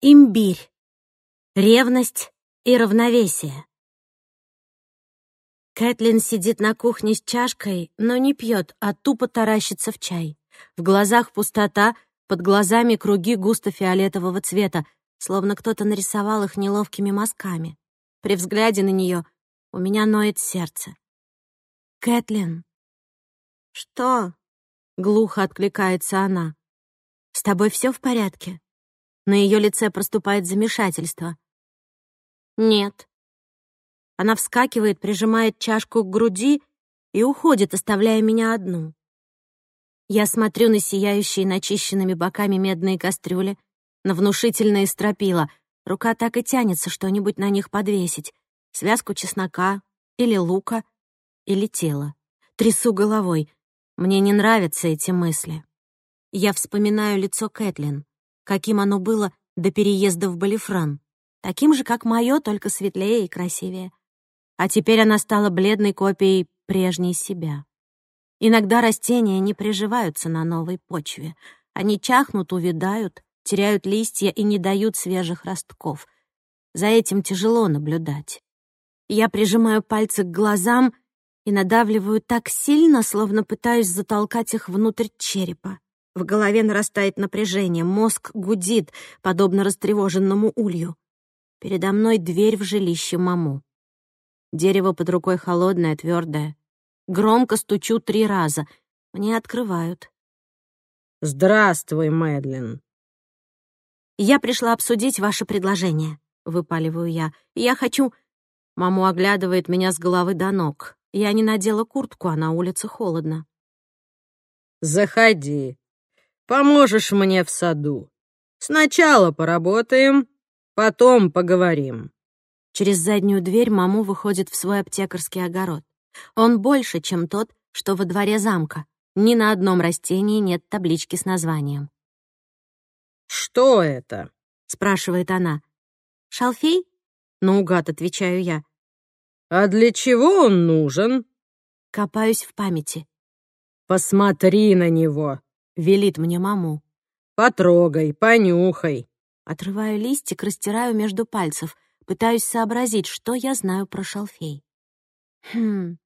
имбирь, ревность и равновесие. Кэтлин сидит на кухне с чашкой, но не пьет, а тупо таращится в чай. В глазах пустота, под глазами круги густо-фиолетового цвета, словно кто-то нарисовал их неловкими мазками. При взгляде на нее у меня ноет сердце. «Кэтлин!» «Что?» — глухо откликается она. «С тобой все в порядке?» На ее лице проступает замешательство. «Нет». Она вскакивает, прижимает чашку к груди и уходит, оставляя меня одну. Я смотрю на сияющие начищенными боками медные кастрюли, на внушительные стропила. Рука так и тянется что-нибудь на них подвесить. Связку чеснока или лука или тела. Трясу головой. Мне не нравятся эти мысли. Я вспоминаю лицо Кэтлин каким оно было до переезда в Балифран. Таким же, как мое, только светлее и красивее. А теперь она стала бледной копией прежней себя. Иногда растения не приживаются на новой почве. Они чахнут, увядают, теряют листья и не дают свежих ростков. За этим тяжело наблюдать. Я прижимаю пальцы к глазам и надавливаю так сильно, словно пытаюсь затолкать их внутрь черепа. В голове нарастает напряжение, мозг гудит, подобно растревоженному улью. Передо мной дверь в жилище маму. Дерево под рукой холодное, твердое. Громко стучу три раза. Мне открывают. «Здравствуй, Мэдлин!» «Я пришла обсудить ваше предложение», — выпаливаю я. «Я хочу...» Маму оглядывает меня с головы до ног. Я не надела куртку, а на улице холодно. «Заходи», Поможешь мне в саду. Сначала поработаем, потом поговорим». Через заднюю дверь маму выходит в свой аптекарский огород. Он больше, чем тот, что во дворе замка. Ни на одном растении нет таблички с названием. «Что это?» — спрашивает она. «Шалфей?» — наугад отвечаю я. «А для чего он нужен?» Копаюсь в памяти. «Посмотри на него!» велит мне маму. «Потрогай, понюхай!» Отрываю листик, растираю между пальцев, пытаюсь сообразить, что я знаю про шалфей. «Хм,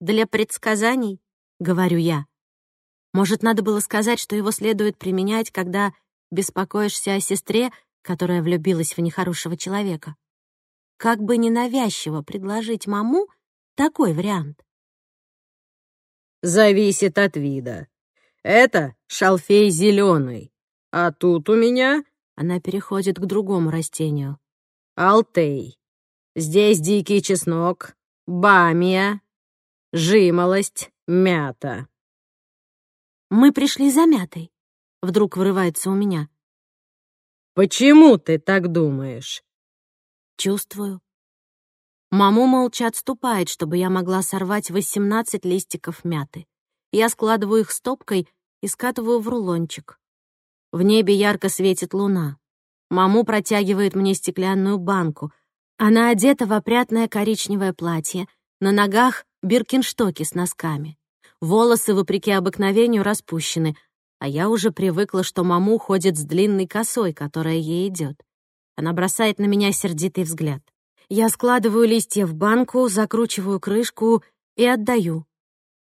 для предсказаний?» — говорю я. Может, надо было сказать, что его следует применять, когда беспокоишься о сестре, которая влюбилась в нехорошего человека. Как бы ненавязчиво предложить маму такой вариант. «Зависит от вида. Это шалфей зеленый. А тут у меня...» Она переходит к другому растению. «Алтей. Здесь дикий чеснок, бамия, жимолость, мята». «Мы пришли за мятой», — вдруг вырывается у меня. «Почему ты так думаешь?» «Чувствую». Маму молча отступает, чтобы я могла сорвать 18 листиков мяты. Я складываю их стопкой — и скатываю в рулончик. В небе ярко светит луна. Маму протягивает мне стеклянную банку. Она одета в опрятное коричневое платье, на ногах биркинштоки с носками. Волосы, вопреки обыкновению, распущены, а я уже привыкла, что маму ходит с длинной косой, которая ей идет. Она бросает на меня сердитый взгляд. Я складываю листья в банку, закручиваю крышку и отдаю.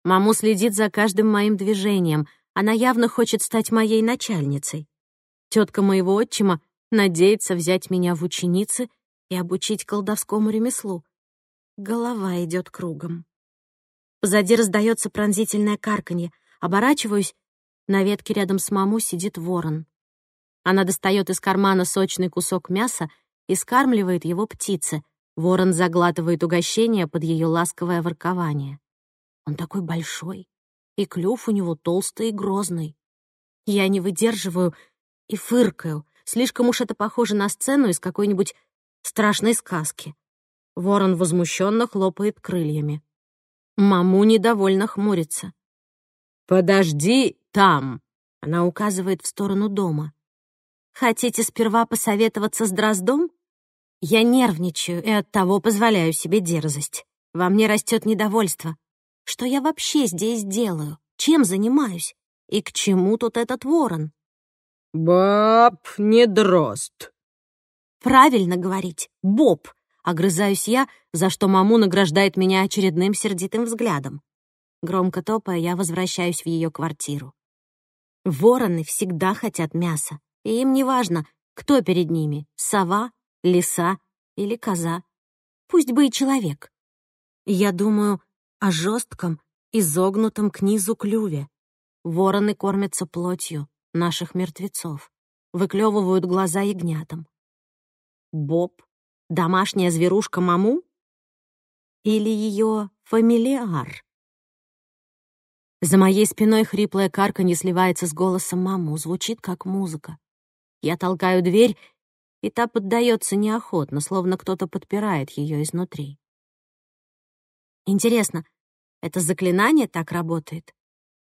Маму следит за каждым моим движением — она явно хочет стать моей начальницей. Тетка моего отчима надеется взять меня в ученицы и обучить колдовскому ремеслу. Голова идет кругом. Сзади раздается пронзительное карканье. Оборачиваюсь. На ветке рядом с маму сидит ворон. Она достает из кармана сочный кусок мяса и скармливает его птице. Ворон заглатывает угощение под ее ласковое воркование. Он такой большой, и клюв у него толстый и грозный. Я не выдерживаю и фыркаю. Слишком уж это похоже на сцену из какой-нибудь страшной сказки. Ворон возмущенно хлопает крыльями. Маму недовольно хмурится. «Подожди там!» — она указывает в сторону дома. «Хотите сперва посоветоваться с Дроздом?» Я нервничаю и оттого позволяю себе дерзость. Во мне растет недовольство. Что я вообще здесь делаю? Чем занимаюсь? И к чему тут этот ворон? Боб не дрозд. Правильно говорить, Боб. Огрызаюсь я, за что маму награждает меня очередным сердитым взглядом. Громко топая, я возвращаюсь в ее квартиру. Вороны всегда хотят мяса, и им не важно, кто перед ними — сова, лиса или коза. Пусть бы и человек. Я думаю, о жестком, изогнутом к низу клюве. Вороны кормятся плотью наших мертвецов, выклевывают глаза ягнятам. Боб — домашняя зверушка маму? Или ее фамилиар? За моей спиной хриплая карка не сливается с голосом маму, звучит как музыка. Я толкаю дверь, и та поддается неохотно, словно кто-то подпирает ее изнутри. Интересно, это заклинание так работает?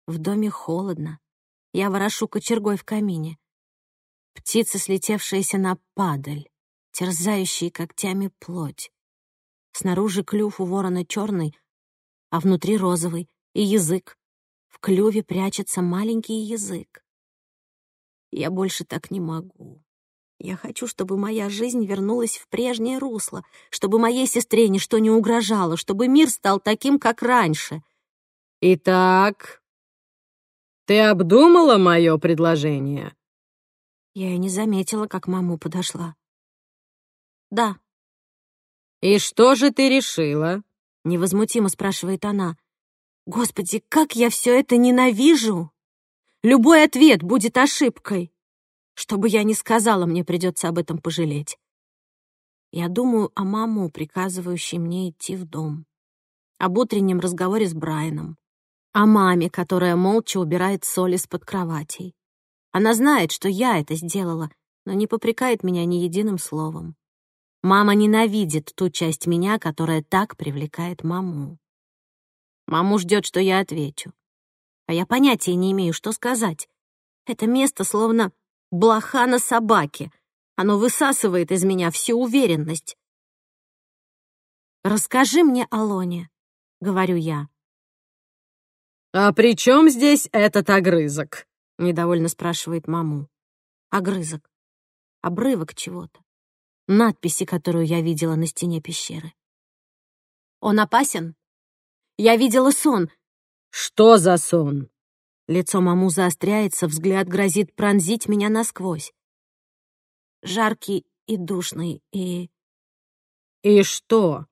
В доме холодно. Я ворошу кочергой в камине. Птица, слетевшаяся на падаль, терзающая когтями плоть. Снаружи клюв у ворона черный, а внутри розовый, и язык. В клюве прячется маленький язык. Я больше так не могу. Я хочу, чтобы моя жизнь вернулась в прежнее русло, чтобы моей сестре ничто не угрожало, чтобы мир стал таким, как раньше. Итак, ты обдумала мое предложение? Я и не заметила, как маму подошла. Да. И что же ты решила? Невозмутимо спрашивает она. Господи, как я все это ненавижу! Любой ответ будет ошибкой. Что бы я ни сказала, мне придется об этом пожалеть. Я думаю о маму, приказывающей мне идти в дом. Об утреннем разговоре с Брайаном. О маме, которая молча убирает соль из-под кроватей. Она знает, что я это сделала, но не попрекает меня ни единым словом. Мама ненавидит ту часть меня, которая так привлекает маму. Маму ждет, что я отвечу. А я понятия не имею, что сказать. Это место словно блоха на собаке. Оно высасывает из меня всю уверенность. «Расскажи мне о Лоне», — говорю я. «А при чем здесь этот огрызок?» — недовольно спрашивает маму. «Огрызок. Обрывок чего-то. Надписи, которую я видела на стене пещеры. Он опасен? Я видела сон». «Что за сон?» Лицо Маму заостряется, взгляд грозит пронзить меня насквозь. Жаркий и душный, и... «И что?»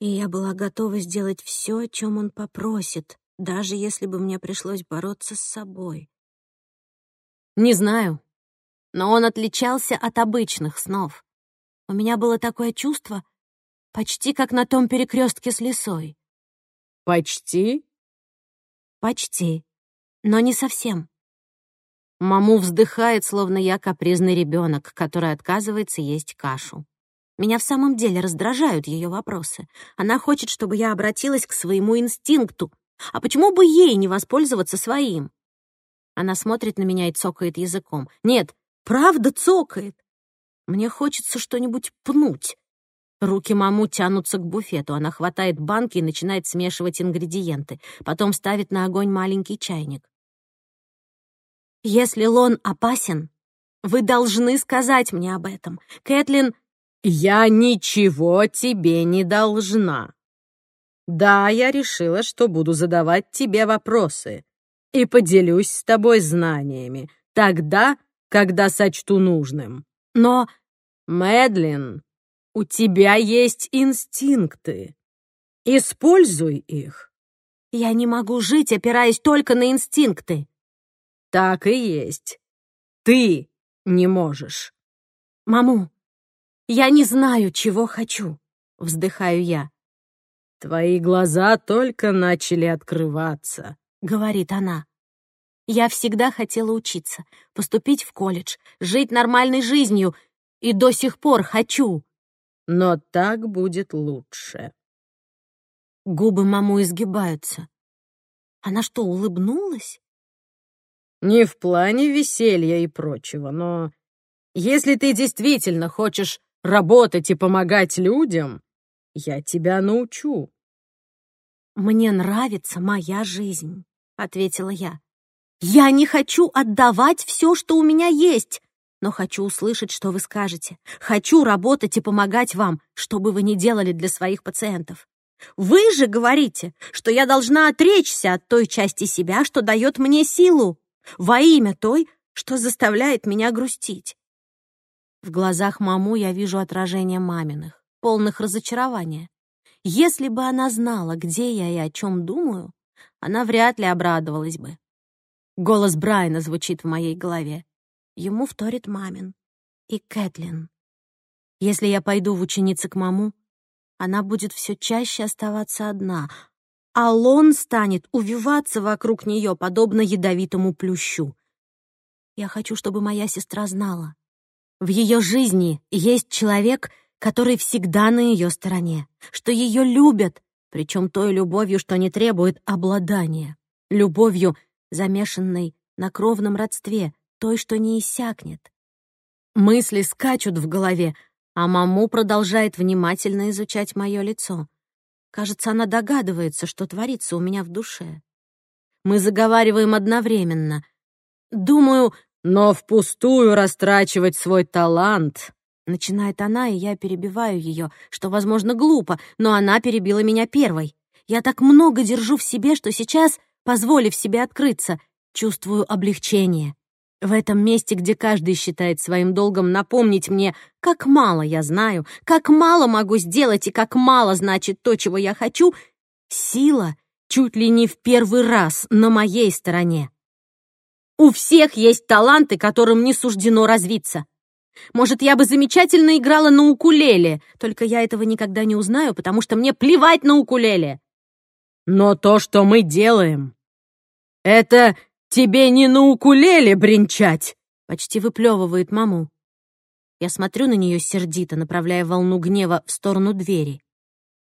И я была готова сделать все, о чем он попросит, даже если бы мне пришлось бороться с собой. Не знаю, но он отличался от обычных снов. У меня было такое чувство, почти как на том перекрестке с лесой. «Почти?» «Почти», но не совсем». Маму вздыхает, словно я капризный ребенок, который отказывается есть кашу. Меня в самом деле раздражают ее вопросы. Она хочет, чтобы я обратилась к своему инстинкту. А почему бы ей не воспользоваться своим? Она смотрит на меня и цокает языком. Нет, правда цокает. Мне хочется что-нибудь пнуть. Руки маму тянутся к буфету. Она хватает банки и начинает смешивать ингредиенты. Потом ставит на огонь маленький чайник. Если Лон опасен, вы должны сказать мне об этом. Кэтлин...» «Я ничего тебе не должна. Да, я решила, что буду задавать тебе вопросы и поделюсь с тобой знаниями тогда, когда сочту нужным. Но, Мэдлин, у тебя есть инстинкты. Используй их». «Я не могу жить, опираясь только на инстинкты», так и есть. Ты не можешь. Маму, я не знаю, чего хочу, вздыхаю я. Твои глаза только начали открываться, говорит она. Я всегда хотела учиться, поступить в колледж, жить нормальной жизнью, и до сих пор хочу. Но так будет лучше. Губы маму изгибаются. Она что, улыбнулась? Не в плане веселья и прочего, но если ты действительно хочешь работать и помогать людям, я тебя научу». «Мне нравится моя жизнь», — ответила я. «Я не хочу отдавать все, что у меня есть, но хочу услышать, что вы скажете. Хочу работать и помогать вам, что бы вы ни делали для своих пациентов. Вы же говорите, что я должна отречься от той части себя, что дает мне силу, во имя той, что заставляет меня грустить. В глазах маму я вижу отражение маминых, полных разочарования. Если бы она знала, где я и о чем думаю, она вряд ли обрадовалась бы. Голос Брайана звучит в моей голове. Ему вторит мамин и Кэтлин. Если я пойду в ученицы к маму, она будет все чаще оставаться одна, Алон станет увиваться вокруг нее, подобно ядовитому плющу. Я хочу, чтобы моя сестра знала. В ее жизни есть человек, который всегда на ее стороне, что ее любят, причем той любовью, что не требует обладания, любовью, замешанной на кровном родстве, той, что не иссякнет. Мысли скачут в голове, а маму продолжает внимательно изучать мое лицо. Кажется, она догадывается, что творится у меня в душе. Мы заговариваем одновременно. Думаю, но впустую растрачивать свой талант. Начинает она, и я перебиваю ее, что, возможно, глупо, но она перебила меня первой. Я так много держу в себе, что сейчас, позволив себе открыться, чувствую облегчение. В этом месте, где каждый считает своим долгом напомнить мне, как мало я знаю, как мало могу сделать и как мало значит то, чего я хочу, сила чуть ли не в первый раз на моей стороне. У всех есть таланты, которым не суждено развиться. Может, я бы замечательно играла на укулеле, только я этого никогда не узнаю, потому что мне плевать на укулеле. Но то, что мы делаем, это «Тебе не на укулеле бренчать!» — почти выплевывает маму. Я смотрю на нее сердито, направляя волну гнева в сторону двери.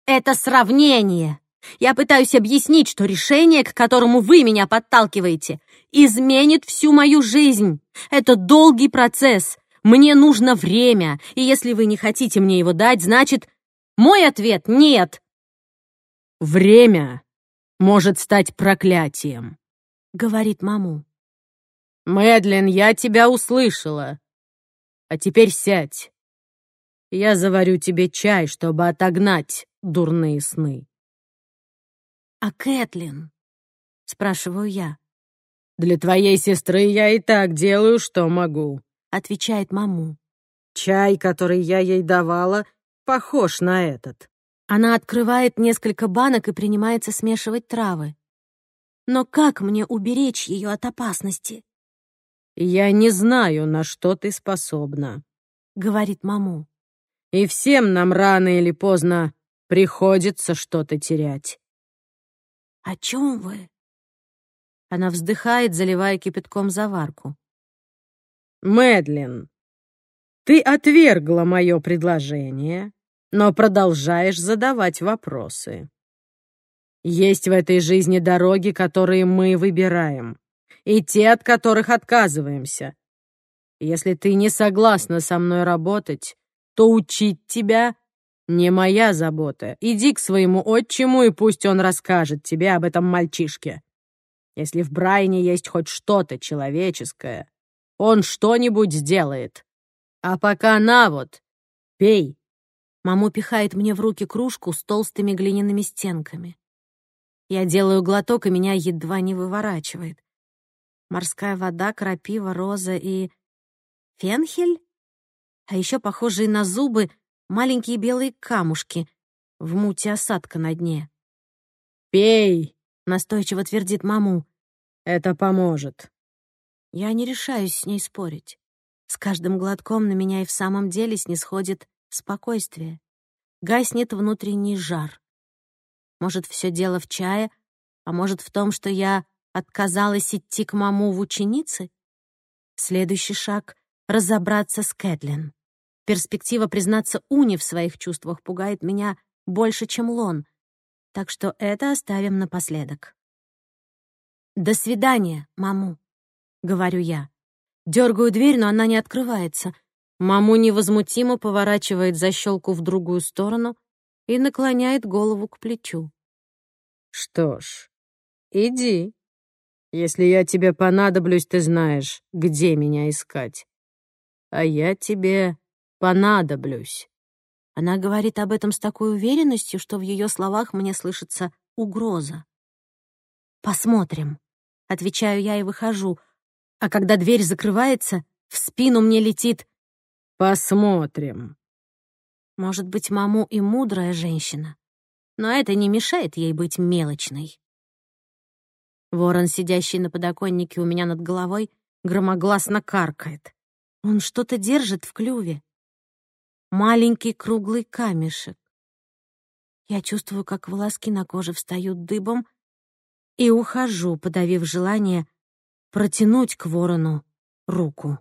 «Это сравнение! Я пытаюсь объяснить, что решение, к которому вы меня подталкиваете, изменит всю мою жизнь. Это долгий процесс. Мне нужно время, и если вы не хотите мне его дать, значит, мой ответ — нет». «Время может стать проклятием», говорит маму. «Мэдлин, я тебя услышала. А теперь сядь. Я заварю тебе чай, чтобы отогнать дурные сны». «А Кэтлин?» — спрашиваю я. «Для твоей сестры я и так делаю, что могу», — отвечает маму. «Чай, который я ей давала, похож на этот». Она открывает несколько банок и принимается смешивать травы. Но как мне уберечь ее от опасности? «Я не знаю, на что ты способна», — говорит маму. «И всем нам рано или поздно приходится что-то терять». «О чем вы?» Она вздыхает, заливая кипятком заварку. «Мэдлин, ты отвергла мое предложение, но продолжаешь задавать вопросы. Есть в этой жизни дороги, которые мы выбираем, и те, от которых отказываемся. Если ты не согласна со мной работать, то учить тебя не моя забота. Иди к своему отчиму, и пусть он расскажет тебе об этом мальчишке. Если в Брайне есть хоть что-то человеческое, он что-нибудь сделает. А пока на вот, пей. Маму пихает мне в руки кружку с толстыми глиняными стенками. Я делаю глоток, и меня едва не выворачивает. Морская вода, крапива, роза и... Фенхель? А еще похожие на зубы маленькие белые камушки в муте осадка на дне. «Пей!» — настойчиво твердит маму. «Это поможет». Я не решаюсь с ней спорить. С каждым глотком на меня и в самом деле снисходит спокойствие. Гаснет внутренний жар. Может, все дело в чае, а может, в том, что я отказалась идти к маму в ученицы? Следующий шаг — разобраться с Кэтлин. Перспектива признаться Уни в своих чувствах пугает меня больше, чем Лон, так что это оставим напоследок. «До свидания, маму», — говорю я. Дергаю дверь, но она не открывается. Маму невозмутимо поворачивает защелку в другую сторону — и наклоняет голову к плечу. «Что ж, иди. Если я тебе понадоблюсь, ты знаешь, где меня искать. А я тебе понадоблюсь». Она говорит об этом с такой уверенностью, что в ее словах мне слышится угроза. «Посмотрим», — отвечаю я и выхожу. А когда дверь закрывается, в спину мне летит «Посмотрим». Может быть, маму и мудрая женщина. Но это не мешает ей быть мелочной. Ворон, сидящий на подоконнике у меня над головой, громогласно каркает. Он что-то держит в клюве. Маленький круглый камешек. Я чувствую, как волоски на коже встают дыбом, и ухожу, подавив желание протянуть к ворону руку.